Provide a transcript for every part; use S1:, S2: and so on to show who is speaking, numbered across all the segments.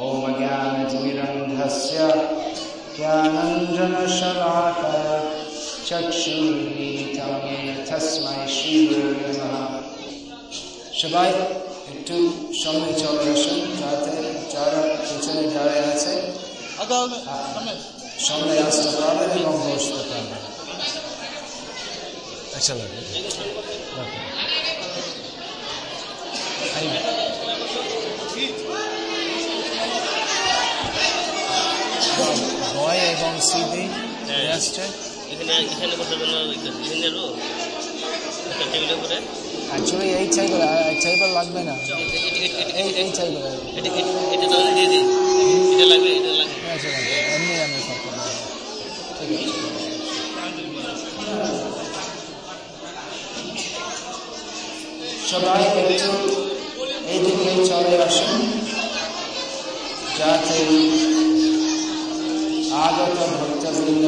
S1: ॐ ज्ञानतिमिरन्धस्य ज्ञानञ्जनशलाकय चक्षुर्मीलितं येन तस्मै श्रीगुरुवे नमः সবাই একটু সামনে চলে আসুন যাতে যারা পিছনে যারা আছে সামনে আসতে পারবেন এবং বসতে পারবেন আচ্ছা এবং সিদ্ধি আসছে
S2: এখানে এখানে জন্য ডিজাইন যাব একটা টেবিলের উপরে।
S1: অ্যাকচুয়ালি এই টেবিল টেবিল লাগবে না। এই এই টেবিল
S2: এটা এটা- এটা তাহলে দিয়ে দিই। এটা লাগবে এটা লাগবে।
S1: লাগবে। এমনি আমি করতে ঠিক আছে। সবাই একটু এইদিকে চলে আসুন। যাতে আগত ভক্তবৃন্দ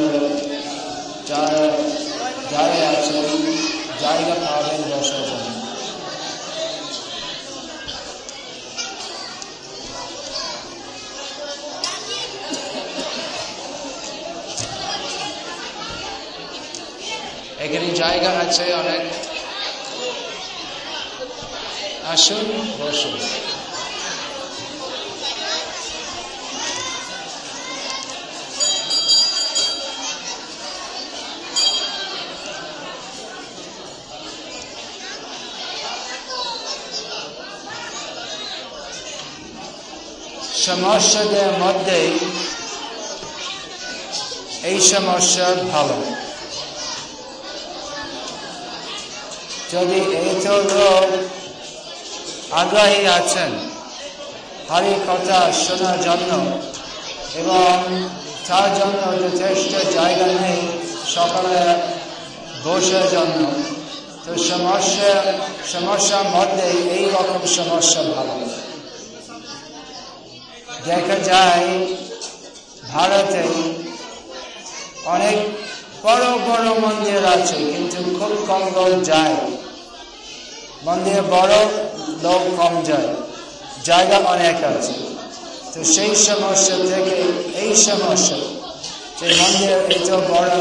S1: যারা দাঁড়িয়ে আছেন জায়গা পাবেন বসার এখানে জায়গা আছে অনেক। আসুন বসুন। সমস্যাদের মধ্যে এই সমস্যা ভালো। যদি এই তো লোক আগ্রহী আছেন, হরি কথা শোনার জন্য এবং তার জন্য যথেষ্ট জায়গা নেই সকালে বসার জন্য, তো সমস্যা সমস্যার মধ্যে এই রকম সমস্যা ভালো। দেখা যায়, ভারতে অনেক বড় বড় মন্দির আছে, কিন্তু খুব কম লোক যায়। মন্দিরে বড় লোক কম যায়, জায়গা অনেক আছে। তো সেই সমস্যা থেকে, এই সমস্যা যে মন্দির এত বড়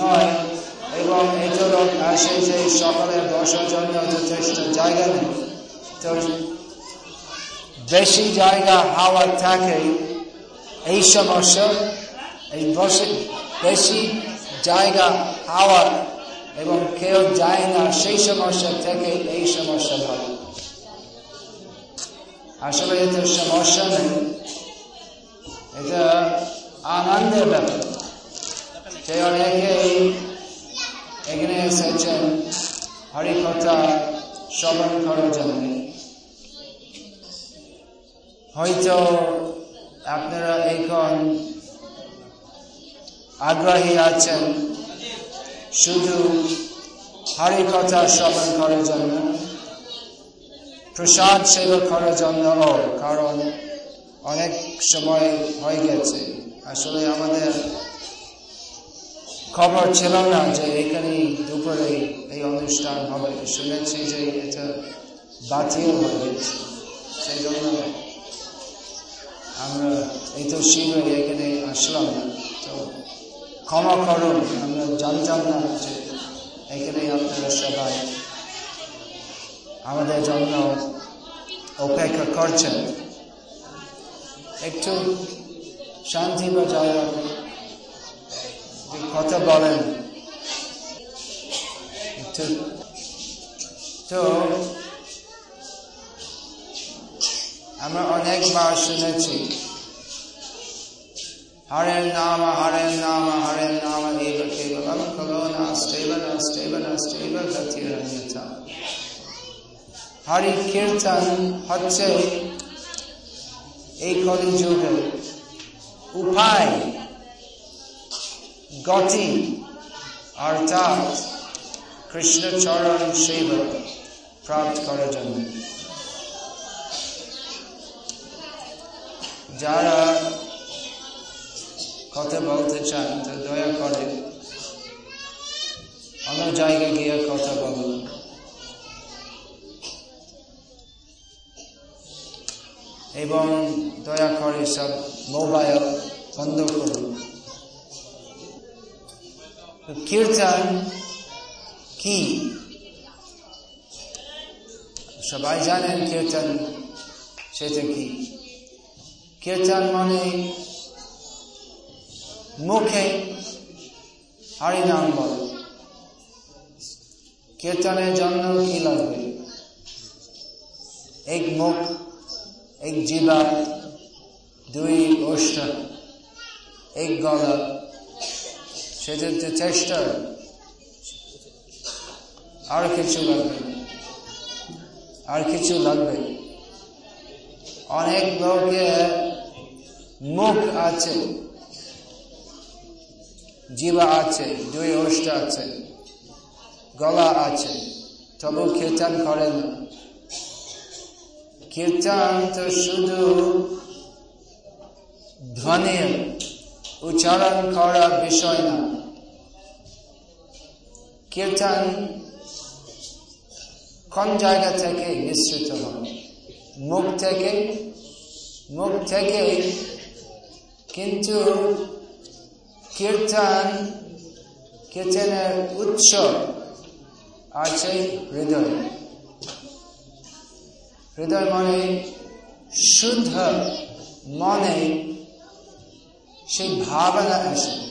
S1: নয়, এবং এত লোক আসে যে সকালে বসার জন্য যথেষ্ট জায়গা নেই। তো বেশি জায়গা হাওয়া থাকে এই সমস্যা, এই বেশি জায়গা হাওয়া এবং কেউ যায় না, সেই সমস্যা থেকে এই সমস্যা হয় আসলে এটা সমস্যা নেই। এটা আনন্দের ব্যাপার। এখানে এসেছেন, হরিকথা শ্রবণ করার জন্য। হয়তো আপনারা এখন আগ্রহী আছেন শুধু হরি কথা শ্রবণ করার জন্য, প্রসাদ সেবা করার জন্য কারণ অনেক সময় হয়ে গেছে। আসলে আমাদের খবর ছিল না যে এখানে দুপুরে এই অনুষ্ঠান হবে। শুনেছি যে এটা বাতিল হয়ে গেছে। সেই জন্য আমরা এই তো শীঘ্রই এখানে আসলাম। তো ক্ষমা করুন, আমরা জানতাম না যে এখানে আপনারা সবাই আমাদের জন্য অপেক্ষা করছেন। একটু শান্তি বজায় রাখুন। কথা বলেন। একটু তো আমরা অনেকবার শুনেছি। হরের নাম হরের নাম হরের নাম এব কেবলম নাস্তেব নাস্তেব গতিরন্যতা হরি কীর্তন হচ্ছে এই কলি যুগে উপায়, গতি, অর্থাৎ কৃষ্ণচরণ সেব প্রাপ্ত করার জন্য। যারা কথা বলতে চান, তো দয়া করে অন্য জায়গায় গিয়ে কথা বলুন। এবং দয়া করে সব মোবাইল বন্ধ করুন। কীর্তন কি? সবাই জানেন কীর্তন সেটা কি? কীর্তন মানে? মুখে হরিনাম বল কীর্তনের জন্য কি লাগবে? এক মুখ, এক জিবা, দুই ওষ্ঠ, এক গলা। সেটা তো চেষ্টা, আর কিছু লাগবে আর কিছু লাগবে। অনেক লোকের মুখ আছে। জিবা আছে, দুই ওষ্ঠ আছে, গলা আছে, তবু কীর্তন করে না। কীর্তন তো শুধু ধ্বনির উচ্চারণ করা বিষয় না। কীর্তন কোন জায়গা থেকে মিশ্রিত হয়? মুখ থেকে? মুখ থেকে কিন্তু কীর্তন, কীর্তনের উৎস আছে হৃদয়। হৃদয় মনে শুদ্ধ মনে সেই ভাবনা আসে।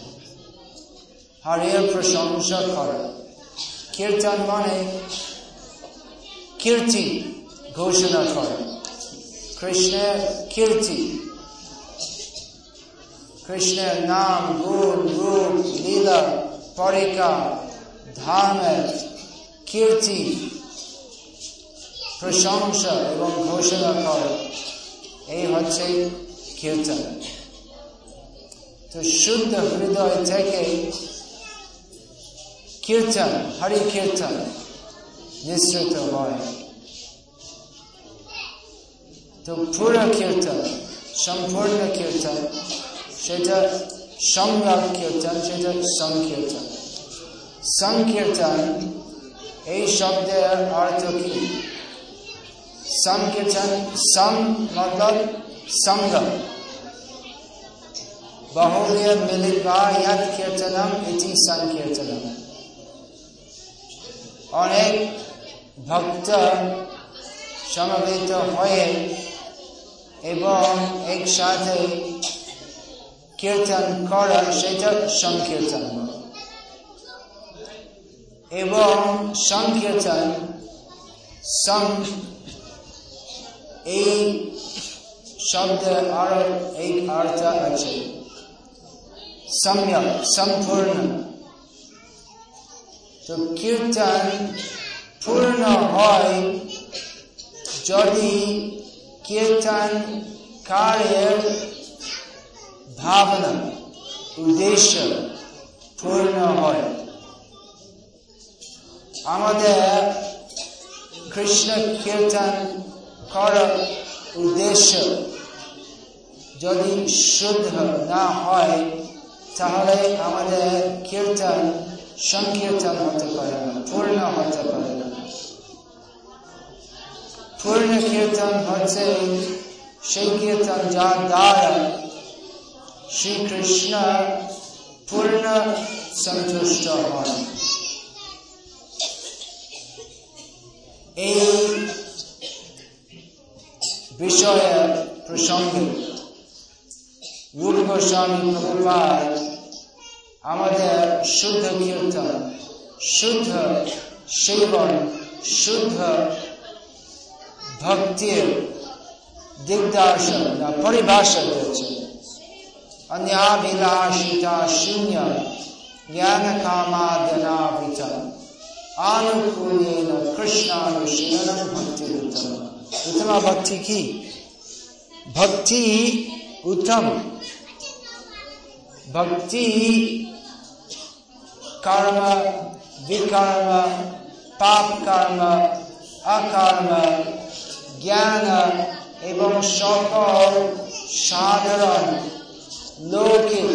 S1: হরির প্রশংসা করা। কীর্তন মানে কীর্তি ঘোষণা করা। কৃষ্ণের কীর্তি কৃষ্ণের নাম, গুণ, রূপ, লীলা, পরিকা ধামের কীর্তি, প্রশংসা এবং ঘোষণা করে। এই হচ্ছে কীর্তন। তো শুদ্ধ হৃদয় থেকে কীর্তন, হরি কীর্তন নিঃসৃত হয়। তো পুরো কীর্তন, সম্পূর্ণ কীর্তন সেটা সংগ্রাম কীর্তন সেটা সংকীর্তন সংকীর্তন এই শব্দের অর্থ কি? সংকীর্তন সং মতলব সঙ্গ বহুলিয় মিলিতা সংকীর্তনম অনেক ভক্ত সমবেত হয়ে এবং একসাথে কীর্তন করা সেটা সংকীর্তন এবং সংকীর্তন সং এই শব্দের আরও এক অর্থ আছে। সম্যক, সম্পূর্ণ। তো কীর্তন পূর্ণ হয় যদি কীর্তন কার্যের ভাবনা, উদ্দেশ্য পূর্ণ হয়। আমাদের কৃষ্ণ কীর্তন করার উদ্দেশ্য যদি শুদ্ধ না হয়, তাহলে আমাদের কীর্তন সংকীর্তন হতে পারে না, পূর্ণ হতে পারে না। পূর্ণ কীর্তন হচ্ছে সেই কীর্তন যা দ্বারা শ্রীকৃষ্ণ পূর্ণ সন্তুষ্ট হন। এই বিষয়ে প্রসঙ্গে আমাদের শুদ্ধ কীর্তন, শুদ্ধ সেবন, শুদ্ধ ভক্তির দিগদর্শন না পরিভাষা দিয়েছে अन्याभिलाषिता शून्य ज्ञान कामाद्यनावृत आनुकूलेन कृष्णानुशीलनम भक्ति उत्तम उत्तम भक्ति की भक्ति उत्तम भक्ति कर्म विकर्म पाप कर्म अकर्म জ্ঞান এবং সকল সাধারণ লৌকিক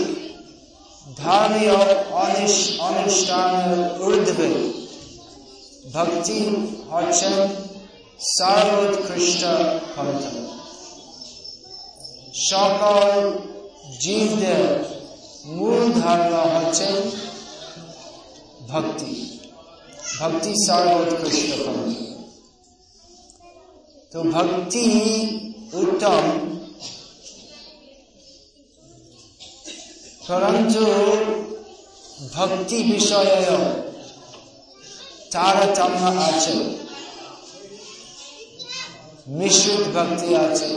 S1: ধর্মীয় অনুষ্ঠানের ঊর্ধ্বে ভক্তি হচ্ছেন সর্বোৎকৃষ্ট ক্ষমতা সকল জীবদের মূল ধারণা হচ্ছে ভক্তি ভক্তি সর্বোৎকৃষ্ট তো ভক্তি উত্তম পরন্তু ভক্তি বিষয়ে তারতম্য আছে। মিশ্রিত ভক্তি আছে।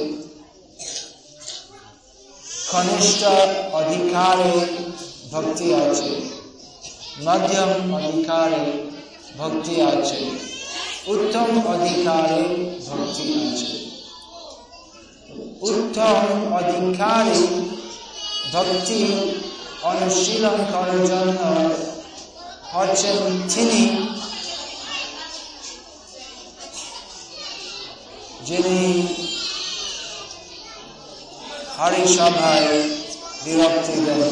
S1: কনিষ্ঠ অধিকারে ভক্তি আছে। মধ্যম অধিকারে ভক্তি আছে। উত্তম অধিকারে ভক্তি আছে। উত্তম অধিকারে ভক্তি অনুশীলন করার জন্য হচ্ছেন তিনি। যিনি হরিসভায় বিরক্তি দেন।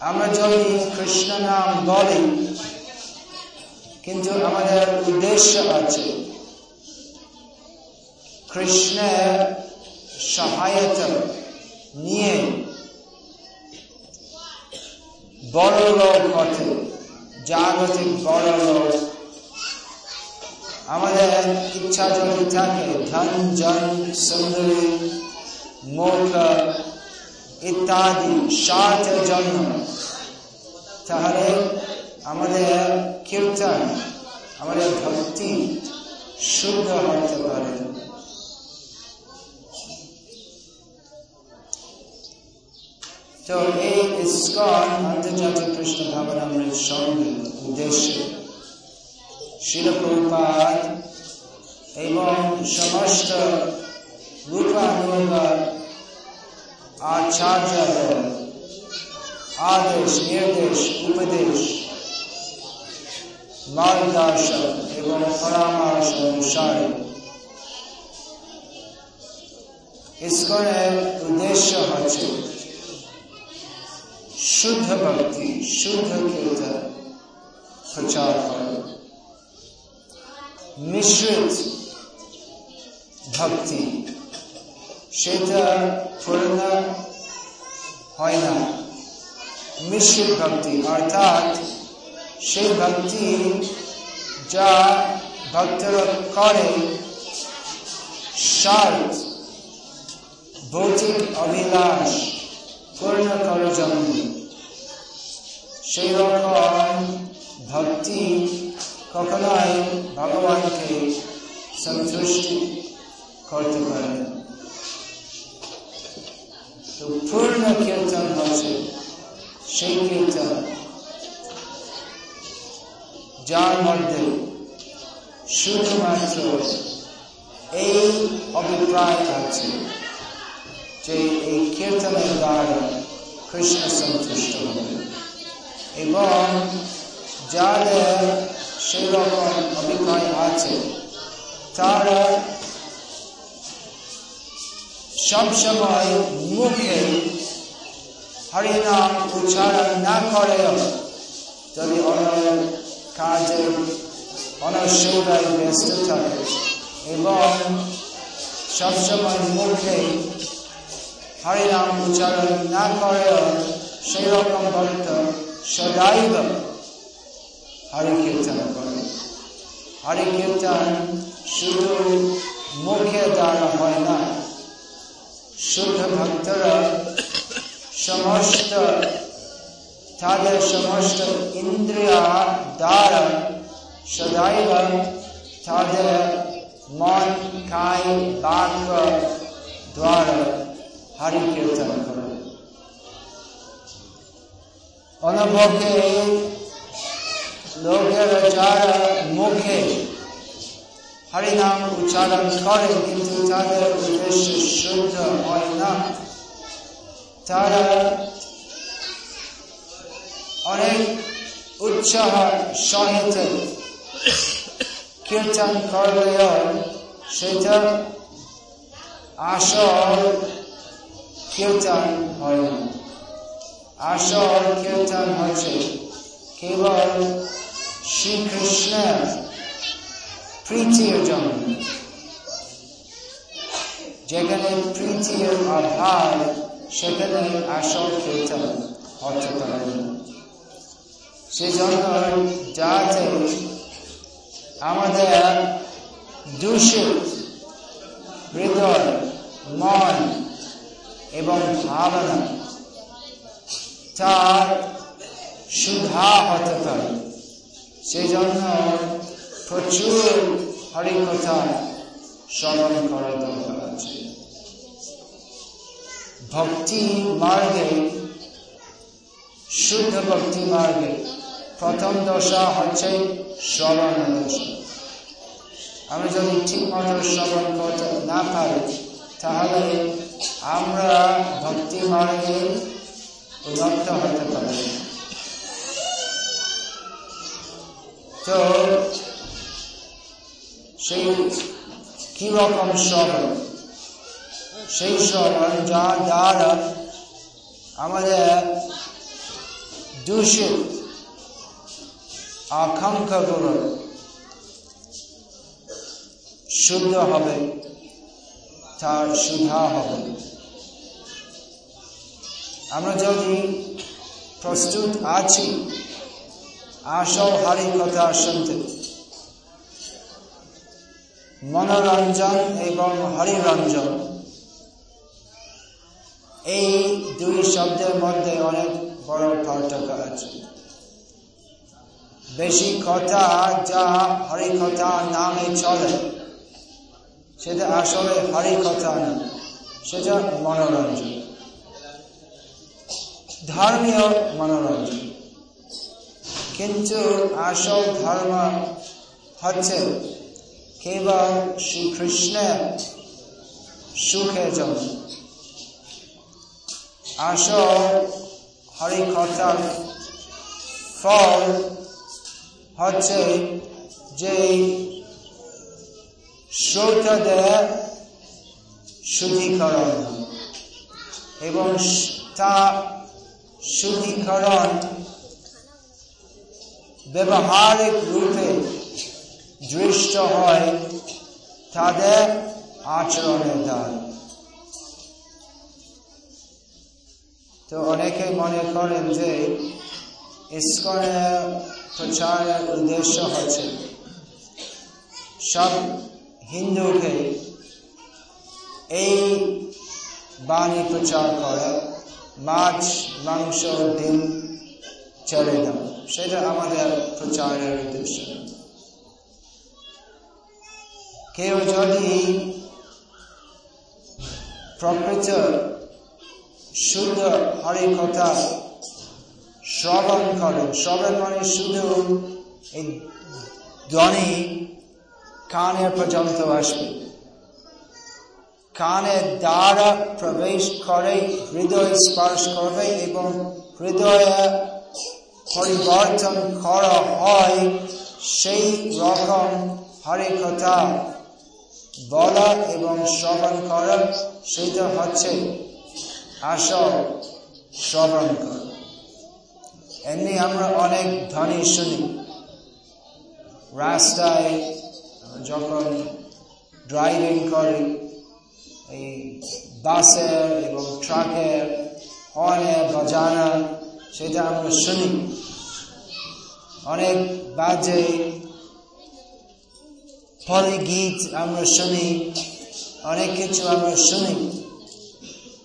S1: আমরা যদি কৃষ্ণ নাম বলি, কিন্তু আমাদের উদ্দেশ্য আছে, কৃষ্ণের সহায়তা নিয়ে বড় লোক হতে, জাগতিক বড় লোক, আমাদের ইচ্ছা যদি থাকে, ধন জন সুন্দরী মোখ ইত্যাদি স্বার্থের জন্য, তাহলে আমাদের কীর্তন, আমাদের ভক্তি শুদ্ধ হতে পারে। তো এই ইস্কন আন্তর্জাতিক কৃষ্ণ ভাবনামৃত সঙ্গে উদ্দেশ্য। শিলপ্রপাত এবং সমস্ত রূপানুগ আচার্যদের আদেশ, নির্দেশ, উপদেশ মার্গদর্শন এবং পরামর্শ অনুসারে। ইস্কনের উদ্দেশ্য হচ্ছে শুদ্ধ ভক্তি শুদ্ধ কীর্তন প্রচার করা মিশ্রিত ভক্তি সেটা পূর্ণ হয় না মিশ্রিত ভক্তি অর্থাৎ সেই ভক্তি যা ভক্তরা করে স্বার্থ ভৌতিক অভিলাষ, পূর্ণ করার জন্য সেই রকম ভক্তি কখনোই ভগবানকে সন্তুষ্টি করতে পারে তো পূর্ণ কীর্তন হচ্ছে সেই কীর্তন। যার মধ্যে শুধুমাত্র এই অভিপ্রায় আছে যে এই কীর্তনের দ্বারা কৃষ্ণ সন্তুষ্ট হবে। এবং যাদের সেই রকম অভিপ্রায় আছে, তারা সবসময় মুখে হরিনাম উচ্চারণ না করেও যদি অন্য কাজে অনসৌরায় ব্যস্ত থাকে এবং সবসময় মুখে হরিনাম উচ্চারণ না করেও সেই রকম ভক্ত সদাইব হরি কীর্তন করে হরি কীর্তন শুধু মুখে দ্বারা হয় না শুদ্ধ ভক্তরা সমস্ত তাদের সমস্ত ইন্দ্রিয়া দ্বারা সদাইব তাদের মন কায় বাক্য দ্বারা হরি কীর্তন অনুভবে লোকেরা যারা মুখে হরিনাম উচ্চারণ করে, কিন্তু তাদের উদ্দেশ্য শুদ্ধ হয় না। তারা অনেক উৎসাহ সহিত কীর্তন করলেও সেটা আসল কীর্তন হয় না। আসল কীর্তন হচ্ছে কেবল শ্রীকৃষ্ণের প্রীতির জন্য। যেখানে প্রীতির অভাব সেখানে আসল কীর্তন হতে পারে সেজন্য যাতে আমাদের দূষিত হৃদয়, মন এবং ভাবনা তার সুধা হতে পারে সেই জন্য প্রচুর হরিকথা স্মরণ করা দরকার আছে। ভক্তি মার্গে, শুদ্ধ ভক্তি মার্গে প্রথম দশা হচ্ছে শ্রবণ দশা। আমরা যদি ঠিক মতো শ্রবণ করতে না পারি, তাহলে আমরা ভক্তি মার্গে উন্নত হতে পারি। তো সেই কীরকম শ্রবণ সেই শ্রবণ যা দ্বারা আমাদের দূষিত আকাঙ্ক্ষাগুলো শুদ্ধ হবে, তার সুধা হবে। আমরা যদি প্রস্তুত আছি, আসল হারি কথা শুনতে। মনোরঞ্জন এবং হরিরঞ্জন। এই দুই শব্দের মধ্যে অনেক বড় পার্থক্য আছে। বেশি কথা যা হরি কথা নামে চলে, সেটা আসলে হরি কথা না, সেটা মনোরঞ্জন। ধর্মীয় মনোরঞ্জন। কিন্তু আসল ধর্ম হচ্ছে কেবল শ্রীকৃষ্ণের সুখের জন্য। আসল হরিকথার ফল হচ্ছে যে শ্রোতাদের শুদ্ধিকরণ এবং তা শুদ্ধিকরণ, ব্যবহারিক রূপে দৃষ্ট হয় তাদের আচরণের দ্বারা। তো অনেকে মনে করেন যে ইস্কনের প্রচারের উদ্দেশ্য হচ্ছে সব হিন্দুকে এই বাণী প্রচার করে। মাছ, মাংস, ডিম ছেড়ে দাও সেটা আমাদের প্রচারের উদ্দেশ্য। কেউ যদি প্রকৃত শুদ্ধ হরি কথা শ্রবণ করে, শ্রবণ মানে শুধু এই ধ্বনি কানের পর্যন্ত আসবে। কানের দ্বারা প্রবেশ করে, হৃদয় স্পর্শ করবে এবং হৃদয়ে পরিবর্তন করা হয়, সেই রকম হরে কথা বলা এবং শ্রবণ করা, সেটা হচ্ছে আসল শ্রবণ করা। এমনি আমরা অনেক ধ্বনি শুনি। রাস্তায় যখন ড্রাইভিং করি এই বাসের এবং ট্রাকের, হর্নের বাজানা সেটা আমরা শুনি। অনেক বাজে ফলে গীত আমরা শুনি, অনেক কিছু আমরা শুনি।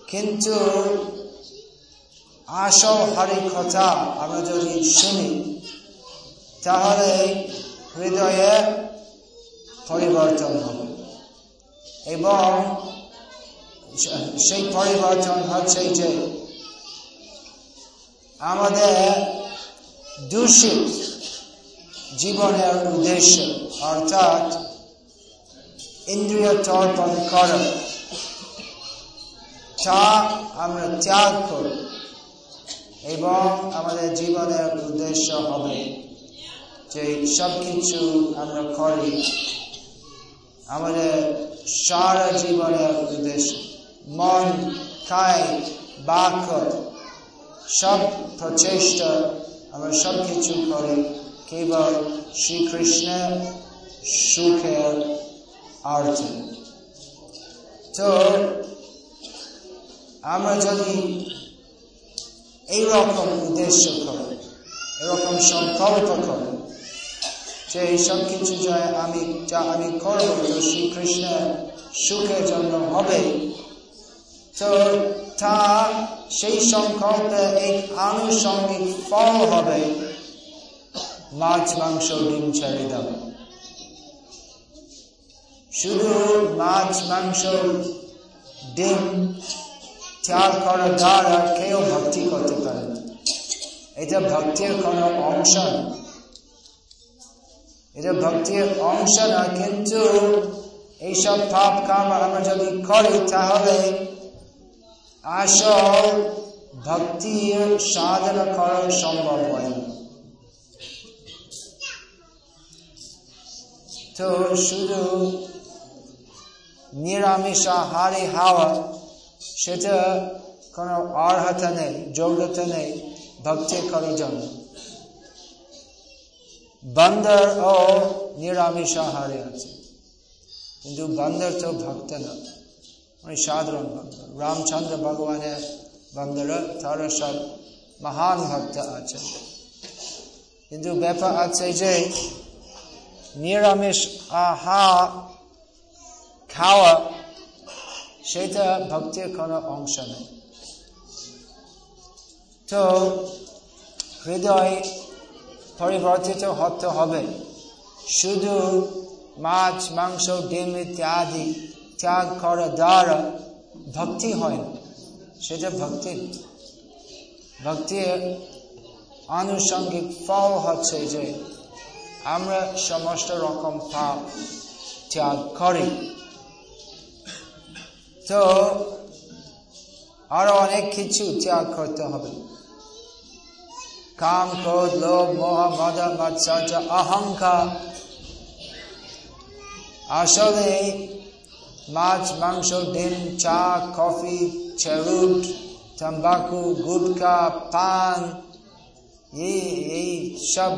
S1: কিন্তু আসল হরি কথা আমরা যদি শুনি, তাহলে হৃদয়ে পরিবর্তন হবে। এবং সেই পরিবর্তন হচ্ছে যে আমাদের দূষিত জীবনের উদ্দেশ্য, অর্থাৎ ইন্দ্রিয় তর্পণ করা তা আমরা ত্যাগ করি এবং আমাদের জীবনের উদ্দেশ্য হবে যে সব কিছু আমরা করি আমাদের সারা জীবনের উদ্দেশ্য। মন কায় বাক্য সব প্রচেষ্টা আমরা সব কিছু করি কেবল শ্রীকৃষ্ণের সুখের অর্থে তো আমরা যদি এইরকম উদ্দেশ্য করি, এরকম সংকল্প করি যে সব কিছু যা আমি যা আমি করব শ্রীকৃষ্ণের সুখের জন্য হবে তো তা সেই সংকল্পে এক আনুষঙ্গিক ফল হবে। মাছ, মাংস, ডিম ছেড়ে দেওয়া শুধু মাছ, মাংস, ডিম ত্যাগ করার দ্বারা কেউ ভক্তি করতে পারে। এটা ভক্তির কোনো অংশ এটা ভক্তির অংশ না, কিন্তু এইসব পাপ কাম আমরা যদি করি, তাহলে আসল ভক্তির সাধনা করা সম্ভব হয় তো শুধু নিরামিষ হারে হাওয়া, সেটা কোনো অর্হতা নেই, যোগ্যতা নেই ভক্তি করার জন্য। বন্দর ও নিরামিষ হারে আছে। কিন্তু বন্দর তো ভক্ত না। মানে সাধারণ ভক্ত। রামচন্দ্র ভগবানের বন্দরা তারা সব মহান ভক্ত আছে। কিন্তু ব্যাপার আছে যে নিরামিষ আহা খাওয়া, সেটা ভক্তির কোনো অংশ নেই তো হৃদয় পরিবর্তিত হতে হবে। শুধু মাছ, মাংস, ডিম ইত্যাদি ত্যাগ করা দ্বারা ভক্তি হয় না সেটা ভক্তি ভক্তির আনুষঙ্গিক ফল হচ্ছে যে আমরা সমস্ত রকম পাপ ত্যাগ করি। তো আরও অনেক কিছু ত্যাগ করতে হবে। কাম, ক্রোধ, লোভ, মোহ, মদ অহংকার আসলে মাছ, মাংস, ডিম, চা, কফি চেরুট তম্বাকু, গুটকা, পান, এই সব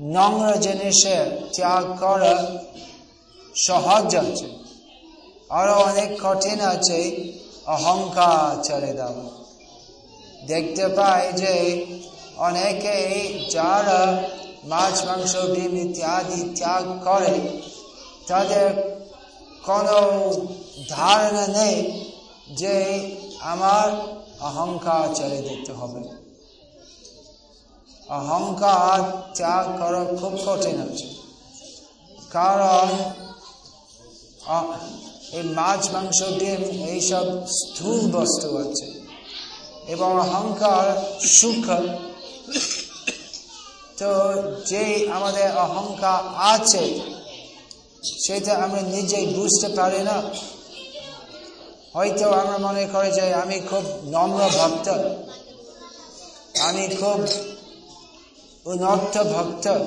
S1: নোংরা জিনিসের ত্যাগ করা সহজ আছে। আরও অনেক কঠিন আছে, অহংকার ছেড়ে দেওয়া। দেখতে পাই যে অনেকে যারা মাছ, মাংস, ডিম ইত্যাদি ত্যাগ করে, তাদের কোনো ধারণা নেই যে আমার অহংকার ছেড়ে দিতে হবে। অহংকার ত্যাগ করা খুব কঠিন আছে। কারণ এই মাছ, মাংস, ডিম, এইসব স্থূল বস্তু আছে। এবং অহংকার সুখ তো যে আমাদের অহংকার আছে সেটা আমরা নিজেই বুঝতে পারি না। হয়তো আমরা মনে করি যে আমি খুব নম্র ভক্ত। আমি খুব উন্নত ভক্ত।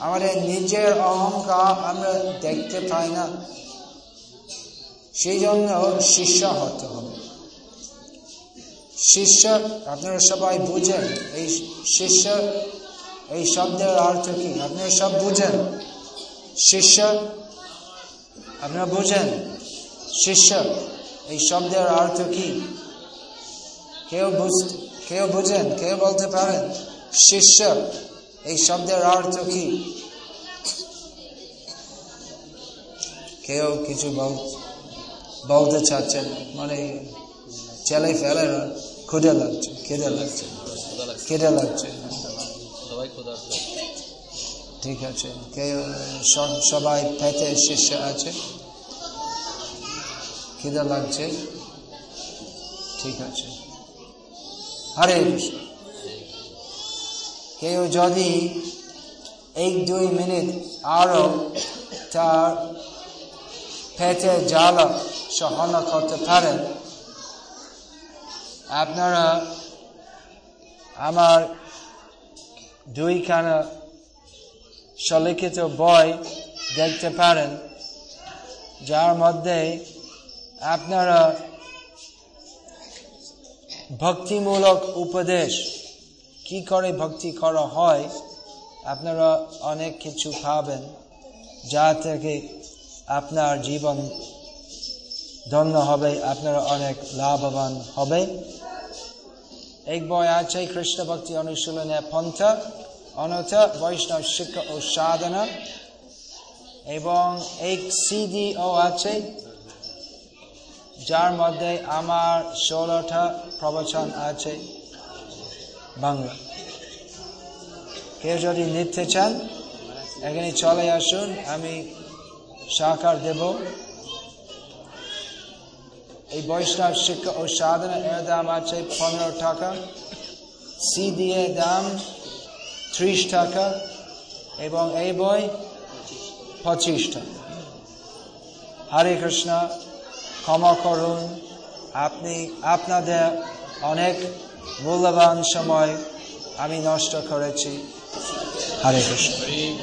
S1: আমাদের নিজের অহংকার আমরা দেখতে পাই না। সেই জন্য শিষ্য হতে হবে। শিষ্য, আপনারা সবাই বুঝেন, এই শিষ্য, এই শব্দের অর্থ কি? আপনারা সব বুঝেন। শিষ্য, আপনারা বুঝেন, শিষ্য, এই শব্দের অর্থ কি? কেউ বুঝ কেউ বুঝেন, কেউ বলতে পারেন, শিষ্য, এই শব্দের অর্থ কি? কেউ কিছু বলতে চাচ্ছেন মানে ছেলে ফেলে খুঁজে লাগছে, খিদে লাগছে খিদে লাগছে। ঠিক আছে। কেউ সবাই পেতে শিষ্য আছে? খিদে লাগছে? ঠিক আছে। হরে কৃষ্ণ। কেউ যদি এক দুই মিনিট আরও তার পেটে জ্বালা সহন করতে পারেন, আপনারা আমার দুই দুইখানা সলিখিত বই দেখতে পারেন, যার মধ্যে আপনারা ভক্তিমূলক উপদেশ, কি করে ভক্তি করা হয়, আপনারা অনেক কিছু পাবেন, যা থেকে আপনার জীবন ধন্য হবে, আপনারা অনেক লাভবান হবে। এক বই আছে কৃষ্ণ ভক্তি অনুশীলনের পন্থা। অনথ বৈষ্ণব শিক্ষা ও সাধনা এবং এক সিডি ও আছে, যার মধ্যে আমার ষোলোটা প্রবচন আছে বাংলা। কেউ যদি নিতে চান, এখানে চলে আসুন, আমি সাকার দেব। এই বৈষ্ণব শিক্ষা ও সাধনা এর দাম আছে পনেরো টাকা। সি দিয়ে দাম ত্রিশ টাকা এবং এই বই পঁচিশ টাকা। হরে কৃষ্ণ, ক্ষমা করুন। আপনি, আপনাদের অনেক মূল্যবান সময় আমি নষ্ট করেছি। হরে কৃষ্ণ।